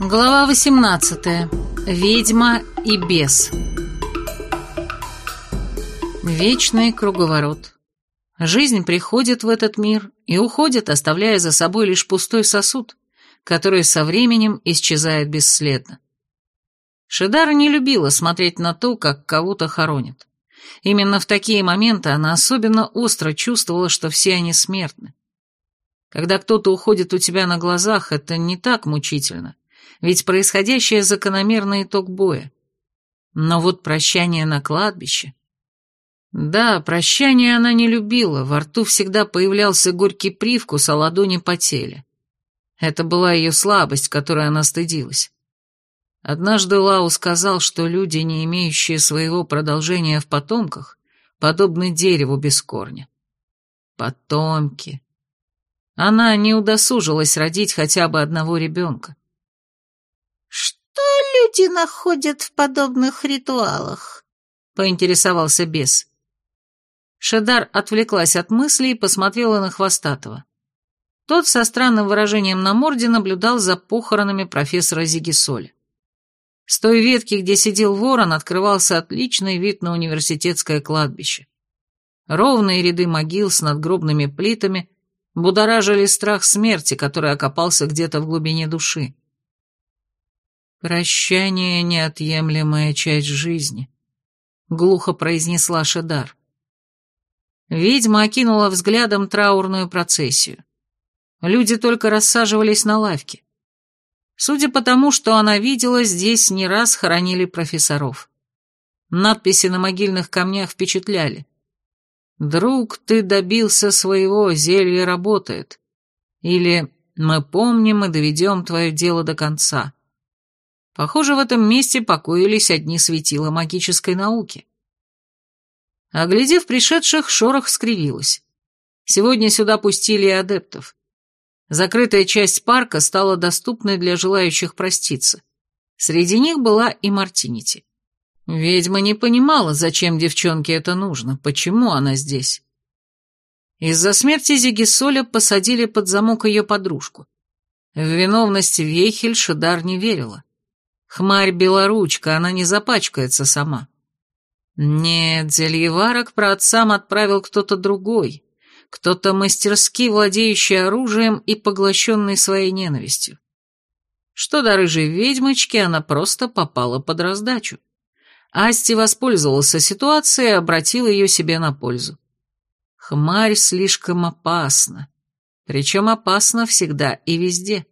Глава 18. Ведьма и бес. Вечный круговорот. Жизнь приходит в этот мир и уходит, оставляя за собой лишь пустой сосуд, который со временем исчезает бесследно. Шидара не любила смотреть на то, как кого-то хоронят. Именно в такие моменты она особенно остро чувствовала, что все они смертны. Когда кто-то уходит у тебя на глазах, это не так мучительно ведь происходящее закономерный итог боя. Но вот прощание на кладбище... Да, прощание она не любила, во рту всегда появлялся горький привкус, а ладони потели. Это была ее слабость, которой она стыдилась. Однажды Лау сказал, что люди, не имеющие своего продолжения в потомках, подобны дереву без корня. Потомки. Она не удосужилась родить хотя бы одного ребенка. «Что люди находят в подобных ритуалах?» — поинтересовался бес. Шедар отвлеклась от мыслей и посмотрела на Хвостатого. Тот со странным выражением на морде наблюдал за похоронами профессора Зигисоля. С той ветки, где сидел ворон, открывался отличный вид на университетское кладбище. Ровные ряды могил с надгробными плитами будоражили страх смерти, который окопался где-то в глубине души. «Прощание — неотъемлемая часть жизни», — глухо произнесла Шедар. Ведьма окинула взглядом траурную процессию. Люди только рассаживались на лавке. Судя по тому, что она видела, здесь не раз хоронили профессоров. Надписи на могильных камнях впечатляли. «Друг, ты добился своего, зелье работает». Или «Мы помним и доведем твое дело до конца». Похоже, в этом месте покоились одни светила магической науки. Оглядев пришедших, шорох скривилась. Сегодня сюда пустили и адептов. Закрытая часть парка стала доступной для желающих проститься. Среди них была и Мартинити. Ведьма не понимала, зачем девчонке это нужно, почему она здесь. Из-за смерти Зигисоля посадили под замок ее подружку. В виновность Вейхель Шидар не верила. Хмарь белоручка, она не запачкается сама. Нет, зельеварок про отцам отправил кто-то другой, кто-то мастерски владеющий оружием и поглощенный своей ненавистью. Что до рыжей ведьмочки, она просто попала под раздачу. Асти воспользовался ситуацией и обратил ее себе на пользу. Хмарь слишком опасна, причем опасна всегда и везде.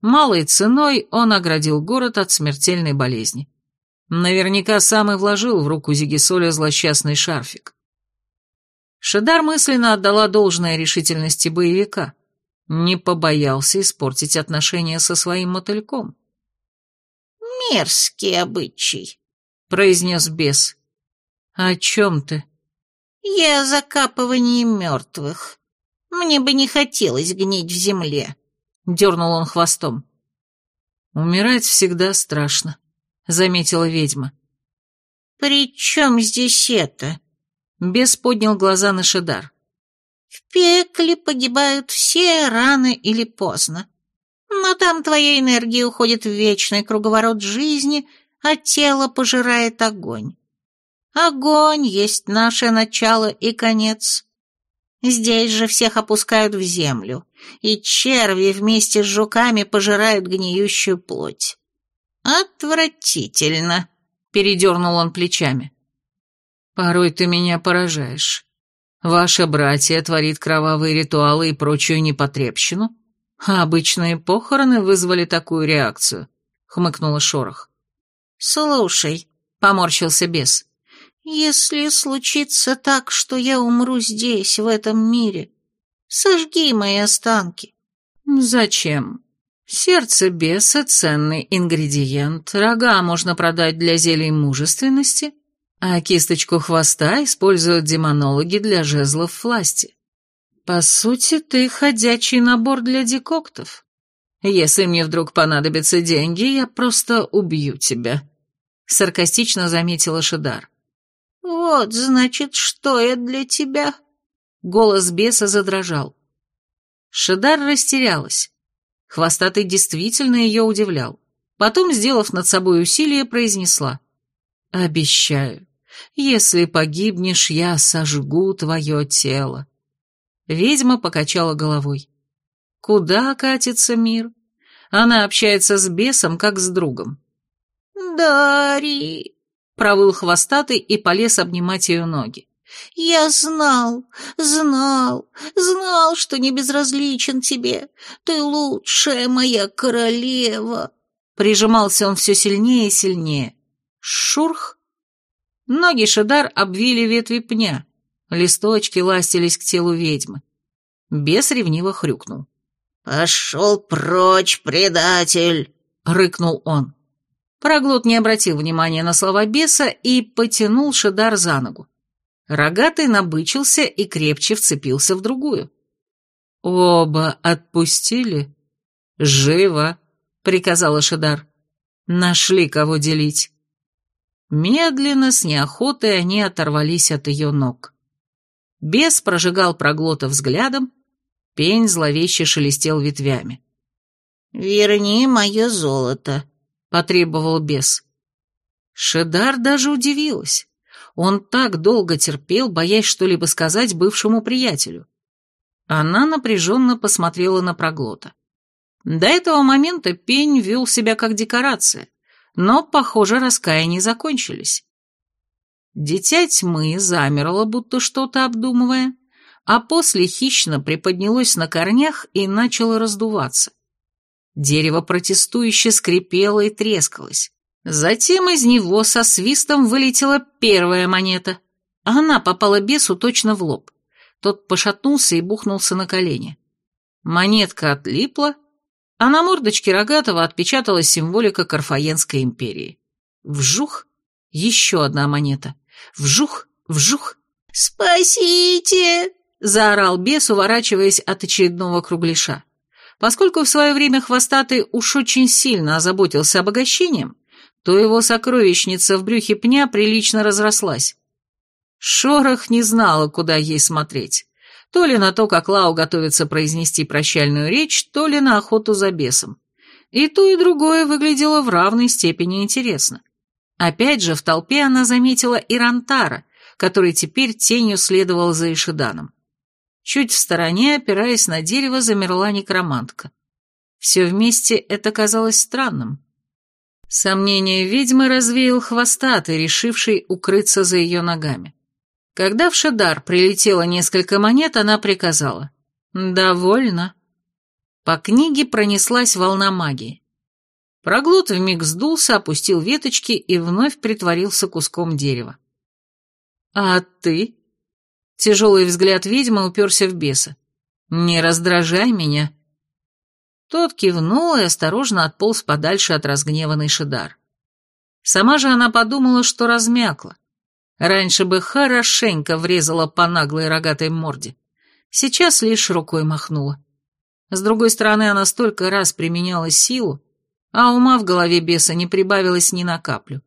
Малой ценой он оградил город от смертельной болезни. Наверняка сам и вложил в руку Зигисоля злосчастный шарфик. Шедар мысленно отдала должное решительности боевика. Не побоялся испортить отношения со своим мотыльком. «Мерзкий обычай», — произнес бес. «О чем ты?» «Я о закапывании мертвых. Мне бы не хотелось гнить в земле». — дернул он хвостом. «Умирать всегда страшно», — заметила ведьма. «При чем здесь это?» Бес поднял глаза на Шедар. «В пекле погибают все рано или поздно. Но там твоя энергия уходит в вечный круговорот жизни, а тело пожирает огонь. Огонь есть наше начало и конец. Здесь же всех опускают в землю, и черви вместе с жуками пожирают гниющую плоть. Отвратительно, передернул он плечами. Порой ты меня поражаешь. Ваше братья творит кровавые ритуалы и прочую непотребщину, а обычные похороны вызвали такую реакцию, хмыкнула Шорох. Слушай, поморщился бес, если случится так, что я умру здесь, в этом мире, сожги мои останки. Зачем? Сердце беса — ценный ингредиент, рога можно продать для зелий мужественности, а кисточку хвоста используют демонологи для жезлов власти. По сути, ты ходячий набор для декоктов. Если мне вдруг понадобятся деньги, я просто убью тебя», — саркастично заметила Шидар. «Вот, значит, что я для тебя?» Голос беса задрожал. Шедар растерялась. Хвостатый действительно ее удивлял. Потом, сделав над собой усилие, произнесла. «Обещаю, если погибнешь, я сожгу твое тело». Ведьма покачала головой. Куда катится мир? Она общается с бесом, как с другом. «Дари!» — провыл хвостатый и полез обнимать ее ноги. «Я знал, знал, знал, что не безразличен тебе. Ты лучшая моя королева!» Прижимался он все сильнее и сильнее. Шурх! Ноги Шедар обвили ветви пня. Листочки ластились к телу ведьмы. Бес ревниво хрюкнул. «Пошел прочь, предатель!» — рыкнул он. Проглот не обратил внимания на слова беса и потянул Шедар за ногу. Рогатый набычился и крепче вцепился в другую. «Оба отпустили?» «Живо!» — приказала Шедар. «Нашли, кого делить». Медленно, с неохотой они оторвались от ее ног. Бес прожигал проглота взглядом, пень зловеще шелестел ветвями. «Верни мое золото», — потребовал бес. Шедар даже удивилась. Он так долго терпел, боясь что-либо сказать бывшему приятелю. Она напряженно посмотрела на проглота. До этого момента пень вел себя как декорация, но, похоже, раскаяния закончились. Дитя тьмы замерло, будто что-то обдумывая, а после хищно приподнялось на корнях и начало раздуваться. Дерево протестующе скрипело и трескалось. Затем из него со свистом вылетела первая монета. Она попала бесу точно в лоб. Тот пошатнулся и бухнулся на колени. Монетка отлипла, а на мордочке Рогатого отпечаталась символика Карфаенской империи. Вжух! Еще одна монета. Вжух! Вжух! «Спасите!» — заорал бес, уворачиваясь от очередного кругляша. Поскольку в свое время хвостатый уж очень сильно озаботился обогащением, то его сокровищница в брюхе пня прилично разрослась. Шорох не знала, куда ей смотреть. То ли на то, как Лау готовится произнести прощальную речь, то ли на охоту за бесом. И то, и другое выглядело в равной степени интересно. Опять же, в толпе она заметила Ирантара, который теперь тенью следовал за Ишиданом. Чуть в стороне, опираясь на дерево, замерла некромантка. Все вместе это казалось странным. Сомнение ведьмы развеял хвостатый, решивший укрыться за ее ногами. Когда в Шедар прилетело несколько монет, она приказала. «Довольно». По книге пронеслась волна магии. Проглот вмиг сдулся, опустил веточки и вновь притворился куском дерева. «А ты?» Тяжелый взгляд ведьмы уперся в беса. «Не раздражай меня». Тот кивнул и осторожно отполз подальше от разгневанной Шедар. Сама же она подумала, что размякла. Раньше бы хорошенько врезала по наглой рогатой морде. Сейчас лишь рукой махнула. С другой стороны, она столько раз применяла силу, а ума в голове беса не прибавилось ни на каплю.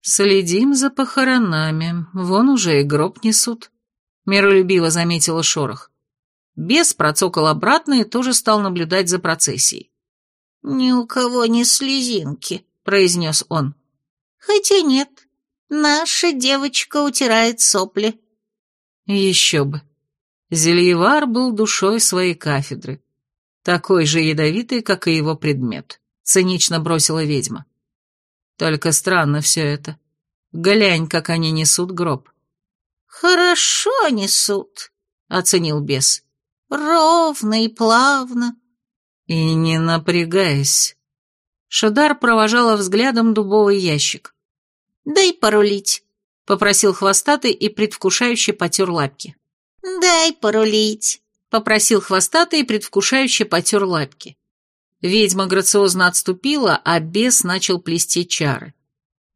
«Следим за похоронами, вон уже и гроб несут», — миролюбиво заметила шорох. Бес процокал обратно и тоже стал наблюдать за процессией. «Ни у кого не слезинки», — произнес он. «Хотя нет, Наша девочка утирает сопли. Еще бы. Зельевар был душой своей кафедры. Такой же ядовитый, как и его предмет. Цинично бросила ведьма. Только странно все это. Глянь, как они несут гроб. Хорошо несут, оценил бес. Ровно и плавно. И не напрягаясь. Шадар провожала взглядом дубовый ящик. «Дай порулить», — попросил хвостатый и предвкушающе потер лапки. «Дай порулить», — попросил хвостатый и предвкушающе потер лапки. Ведьма грациозно отступила, а бес начал плести чары.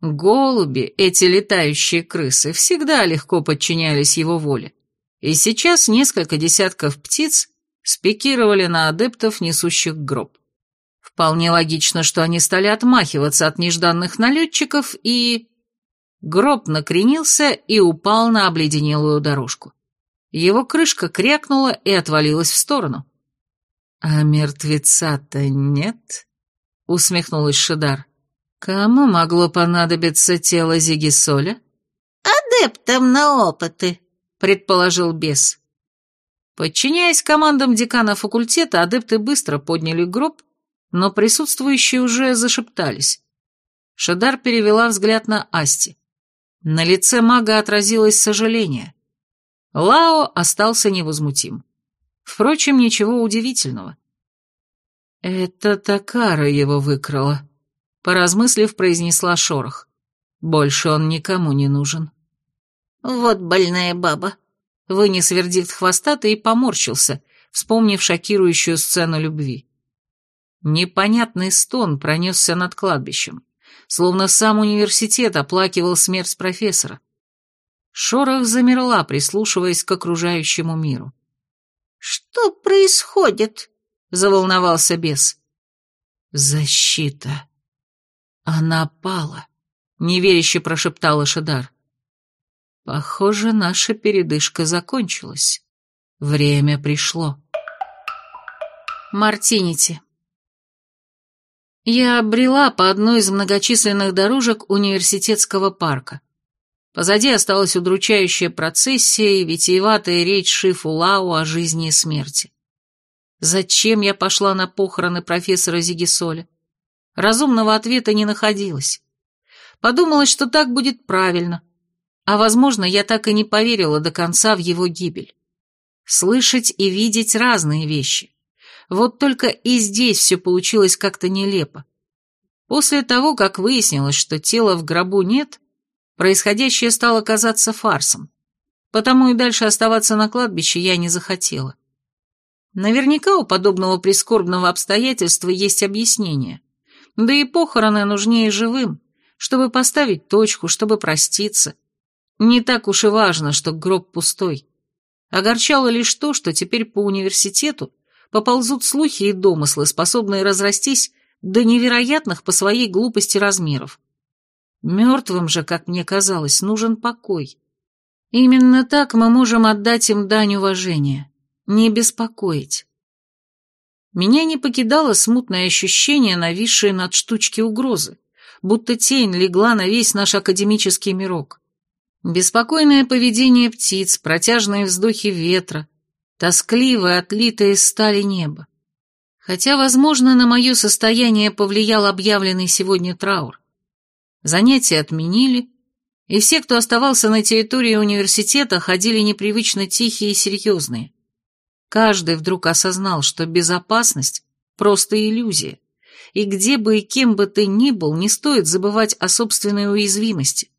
Голуби, эти летающие крысы, всегда легко подчинялись его воле. И сейчас несколько десятков птиц спикировали на адептов, несущих гроб. Вполне логично, что они стали отмахиваться от нежданных налетчиков и... Гроб накренился и упал на обледенелую дорожку. Его крышка крякнула и отвалилась в сторону. «А мертвеца-то нет?» — усмехнулась Шидар. Кому могло понадобиться тело Зигисоля? Адептам на опыты, предположил бес. Подчиняясь командам декана факультета, адепты быстро подняли гроб, но присутствующие уже зашептались. Шадар перевела взгляд на Асти. На лице мага отразилось сожаление. Лао остался невозмутим. Впрочем, ничего удивительного. «Это Такара его выкрала», — поразмыслив, произнесла Шорох. «Больше он никому не нужен». «Вот больная баба», — вынес вердикт хвостатый и поморщился, вспомнив шокирующую сцену любви. Непонятный стон пронесся над кладбищем, словно сам университет оплакивал смерть профессора. Шорох замерла, прислушиваясь к окружающему миру. «Что происходит?» — заволновался бес. «Защита. Она пала», — неверяще прошептала Шадар. «Похоже, наша передышка закончилась. Время пришло». Мартинити. Я обрела по одной из многочисленных дорожек университетского парка. Позади осталась удручающая процессия и витиеватая речь Шифу Лау о жизни и смерти. Зачем я пошла на похороны профессора Зигисоля? Разумного ответа не находилось. Подумалось, что так будет правильно. А, возможно, я так и не поверила до конца в его гибель. Слышать и видеть разные вещи. Вот только и здесь все получилось как-то нелепо. После того, как выяснилось, что тела в гробу нет, Происходящее стало казаться фарсом, потому и дальше оставаться на кладбище я не захотела. Наверняка у подобного прискорбного обстоятельства есть объяснение. Да и похороны нужнее живым, чтобы поставить точку, чтобы проститься. Не так уж и важно, что гроб пустой. Огорчало лишь то, что теперь по университету поползут слухи и домыслы, способные разрастись до невероятных по своей глупости размеров. Мертвым же, как мне казалось, нужен покой. Именно так мы можем отдать им дань уважения, не беспокоить. Меня не покидало смутное ощущение, нависшее над штучки угрозы, будто тень легла на весь наш академический мирок. Беспокойное поведение птиц, протяжные вздохи ветра, тоскливое, отлитое из стали небо. Хотя, возможно, на мое состояние повлиял объявленный сегодня траур. Занятия отменили, и все, кто оставался на территории университета, ходили непривычно тихие и серьезные. Каждый вдруг осознал, что безопасность – просто иллюзия, и где бы и кем бы ты ни был, не стоит забывать о собственной уязвимости.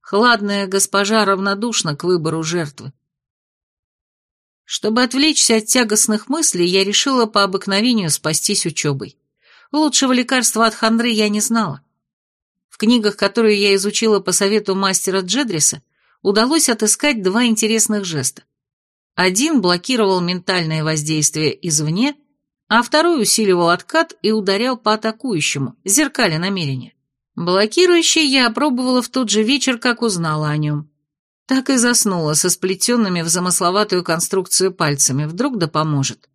Хладная госпожа равнодушна к выбору жертвы. Чтобы отвлечься от тягостных мыслей, я решила по обыкновению спастись учебой. Лучшего лекарства от хандры я не знала. В книгах, которые я изучила по совету мастера Джедриса, удалось отыскать два интересных жеста. Один блокировал ментальное воздействие извне, а второй усиливал откат и ударял по атакующему, зеркаля намерения. Блокирующий я опробовала в тот же вечер, как узнала о нем. Так и заснула со сплетенными в замысловатую конструкцию пальцами, вдруг да поможет.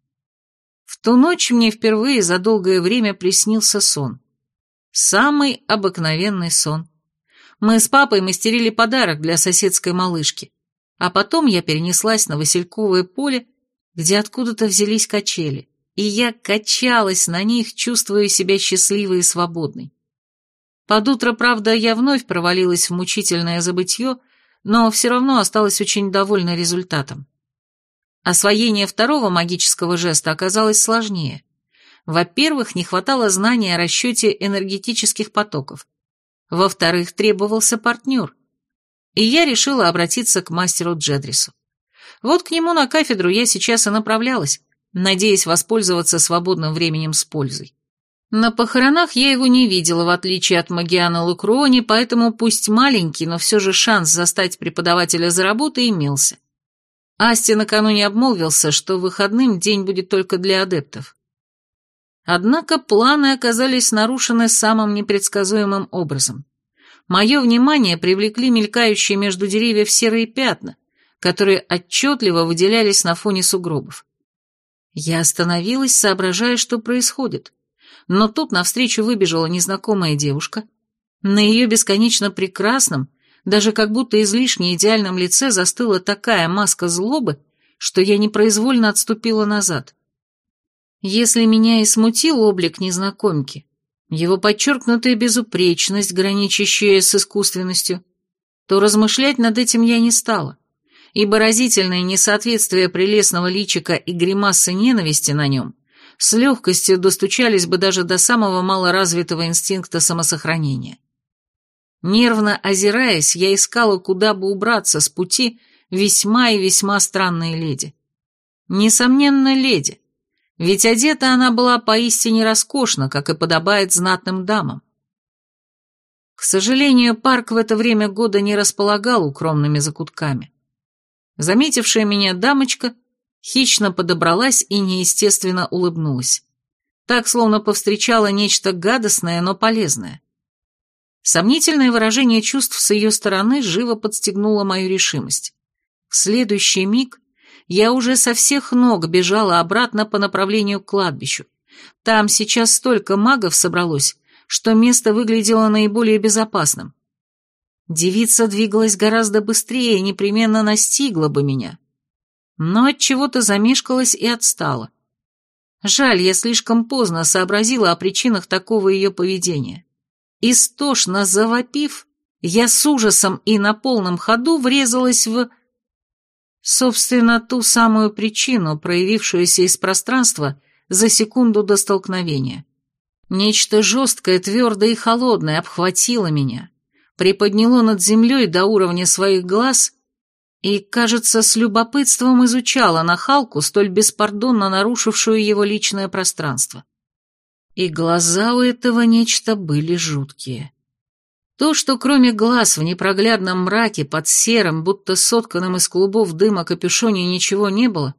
В ту ночь мне впервые за долгое время приснился сон. Самый обыкновенный сон. Мы с папой мастерили подарок для соседской малышки, а потом я перенеслась на Васильковое поле, где откуда-то взялись качели, и я качалась на них, чувствуя себя счастливой и свободной. Под утро, правда, я вновь провалилась в мучительное забытье, но все равно осталась очень довольна результатом. Освоение второго магического жеста оказалось сложнее. Во-первых, не хватало знания о расчете энергетических потоков. Во-вторых, требовался партнер. И я решила обратиться к мастеру Джедрису. Вот к нему на кафедру я сейчас и направлялась, надеясь воспользоваться свободным временем с пользой. На похоронах я его не видела, в отличие от Магиана Лукрони, поэтому пусть маленький, но все же шанс застать преподавателя за работой имелся. Асти накануне обмолвился, что выходным день будет только для адептов. Однако планы оказались нарушены самым непредсказуемым образом. Мое внимание привлекли мелькающие между деревьев серые пятна, которые отчетливо выделялись на фоне сугробов. Я остановилась, соображая, что происходит. но тут навстречу выбежала незнакомая девушка. На ее бесконечно прекрасном, даже как будто излишне идеальном лице застыла такая маска злобы, что я непроизвольно отступила назад. Если меня и смутил облик незнакомки, его подчеркнутая безупречность, граничащая с искусственностью, то размышлять над этим я не стала, и выразительное несоответствие прелестного личика и гримасы ненависти на нем с легкостью достучались бы даже до самого малоразвитого инстинкта самосохранения. Нервно озираясь, я искала, куда бы убраться с пути весьма и весьма странной леди. Несомненно, леди, ведь одета она была поистине роскошно, как и подобает знатным дамам. К сожалению, парк в это время года не располагал укромными закутками. Заметившая меня дамочка хищно подобралась и неестественно улыбнулась. Так, словно повстречала нечто гадостное, но полезное. Сомнительное выражение чувств с ее стороны живо подстегнуло мою решимость. В следующий миг я уже со всех ног бежала обратно по направлению к кладбищу. Там сейчас столько магов собралось, что место выглядело наиболее безопасным. Девица двигалась гораздо быстрее и непременно настигла бы меня. Но от чего то замешкалась и отстала. Жаль, я слишком поздно сообразила о причинах такого ее поведения. Истошно завопив, я с ужасом и на полном ходу врезалась в... Собственно, ту самую причину, проявившуюся из пространства за секунду до столкновения. Нечто жесткое, твердое и холодное обхватило меня, приподняло над землей до уровня своих глаз и, кажется, с любопытством изучало нахалку, столь беспардонно нарушившую его личное пространство. И глаза у этого нечто были жуткие. То, что кроме глаз в непроглядном мраке под серым, будто сотканным из клубов дыма капюшоне ничего не было,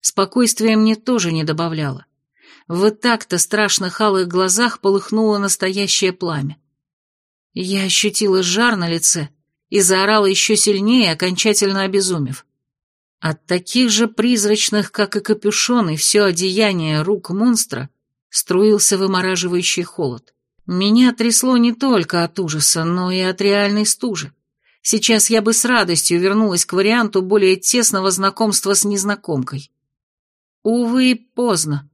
спокойствия мне тоже не добавляло. В так-то страшных алых глазах полыхнуло настоящее пламя. Я ощутила жар на лице и заорала еще сильнее, окончательно обезумев. От таких же призрачных, как и капюшон, и все одеяние рук монстра струился вымораживающий холод. Меня трясло не только от ужаса, но и от реальной стужи. Сейчас я бы с радостью вернулась к варианту более тесного знакомства с незнакомкой. Увы, поздно.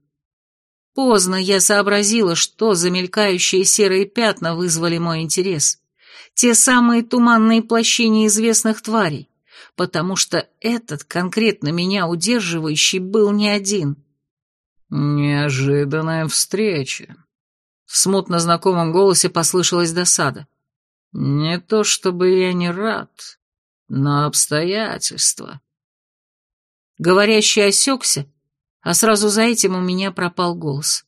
Поздно я сообразила, что замелькающие серые пятна вызвали мой интерес. Те самые туманные плащи неизвестных тварей, потому что этот, конкретно меня удерживающий, был не один. «Неожиданная встреча». В смутно знакомом голосе послышалась досада. «Не то чтобы я не рад, но обстоятельства». Говорящий осекся, а сразу за этим у меня пропал голос.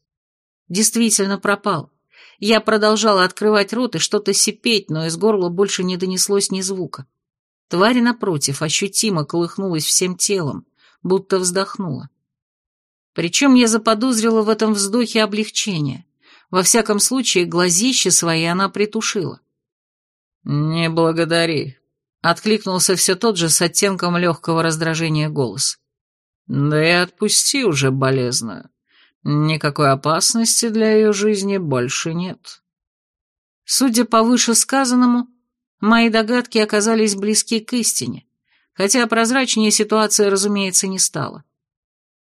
Действительно пропал. Я продолжала открывать рот и что-то сипеть, но из горла больше не донеслось ни звука. Тварь, напротив, ощутимо колыхнулась всем телом, будто вздохнула. Причем я заподозрила в этом вздохе облегчение. Во всяком случае, глазище свои она притушила. «Не благодари», — откликнулся все тот же с оттенком легкого раздражения голос. «Да и отпусти уже болезную. Никакой опасности для ее жизни больше нет». Судя по вышесказанному, мои догадки оказались близки к истине, хотя прозрачнее ситуация, разумеется, не стала.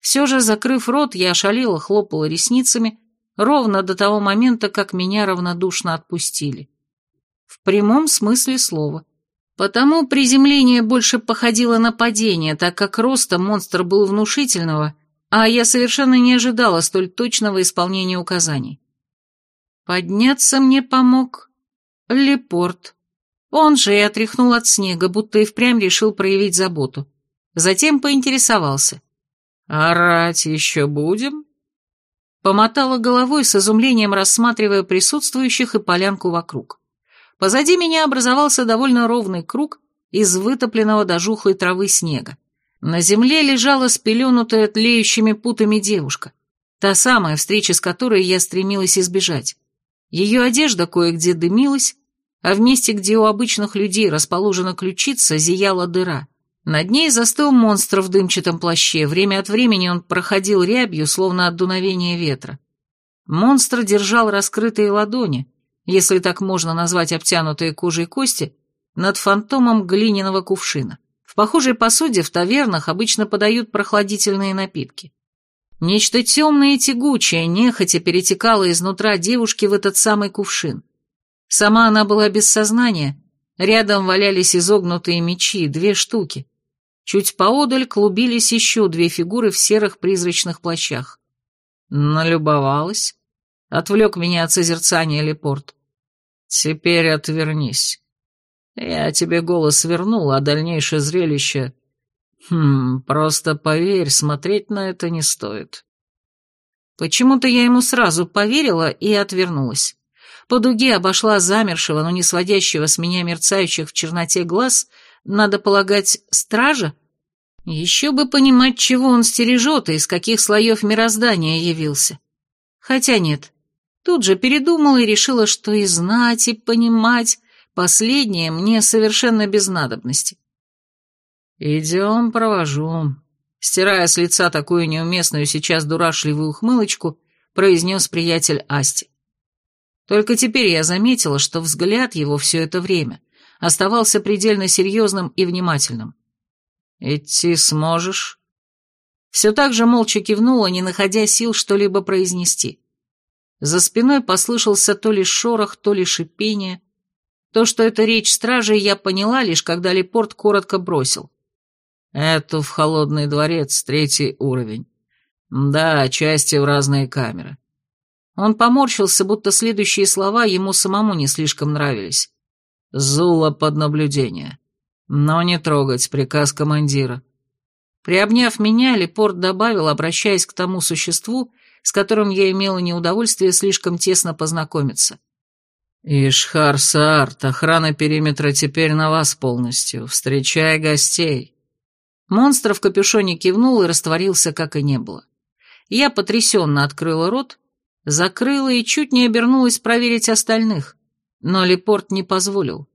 Все же, закрыв рот, я ошалела, хлопала ресницами, ровно до того момента, как меня равнодушно отпустили. В прямом смысле слова. Потому приземление больше походило на падение, так как роста монстр был внушительного, а я совершенно не ожидала столь точного исполнения указаний. Подняться мне помог Лепорт. Он же и отряхнул от снега, будто и впрямь решил проявить заботу. Затем поинтересовался. «Орать еще будем?» Помотала головой с изумлением, рассматривая присутствующих и полянку вокруг. Позади меня образовался довольно ровный круг из вытопленного до жухлой травы снега. На земле лежала спеленутая тлеющими путами девушка, та самая, встреча с которой я стремилась избежать. Ее одежда кое-где дымилась, а в месте, где у обычных людей расположена ключица, зияла дыра. Над ней застыл монстр в дымчатом плаще, время от времени он проходил рябью, словно от дуновения ветра. Монстр держал раскрытые ладони, если так можно назвать обтянутые кожей кости, над фантомом глиняного кувшина. В похожей посуде в тавернах обычно подают прохладительные напитки. Нечто темное и тягучее нехотя перетекало изнутра девушки в этот самый кувшин. Сама она была без сознания, рядом валялись изогнутые мечи, две штуки. Чуть поодаль клубились еще две фигуры в серых призрачных плащах. Налюбовалась. Отвлек меня от созерцания Лепорт. Теперь отвернись. Я тебе голос вернул, а дальнейшее зрелище... Хм, просто поверь, смотреть на это не стоит. Почему-то я ему сразу поверила и отвернулась. По дуге обошла замершего, но не сводящего с меня мерцающих в черноте глаз, надо полагать, стража? Еще бы понимать, чего он стережет и из каких слоев мироздания явился. Хотя нет, тут же передумала и решила, что и знать, и понимать последнее мне совершенно без надобности. «Идем, провожу», — стирая с лица такую неуместную сейчас дурашливую ухмылочку, произнес приятель Асти. Только теперь я заметила, что взгляд его все это время оставался предельно серьезным и внимательным. «Идти сможешь?» Все так же молча кивнула, не находя сил что-либо произнести. За спиной послышался то ли шорох, то ли шипение. То, что это речь стражей, я поняла, лишь когда Лепорт коротко бросил. «Эту в холодный дворец, третий уровень. Да, части в разные камеры». Он поморщился, будто следующие слова ему самому не слишком нравились. «Зула под наблюдение. Но не трогать, приказ командира». Приобняв меня, Лепорт добавил, обращаясь к тому существу, с которым я имела неудовольствие слишком тесно познакомиться. «Ишхар Саарт, охрана периметра теперь на вас полностью. Встречай гостей». Монстр в капюшоне кивнул и растворился, как и не было. Я потрясенно открыла рот, закрыла и чуть не обернулась проверить остальных, но Лепорт не позволил.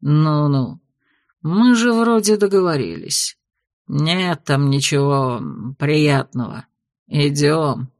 «Ну-ну, мы же вроде договорились. Нет там ничего приятного. Идем».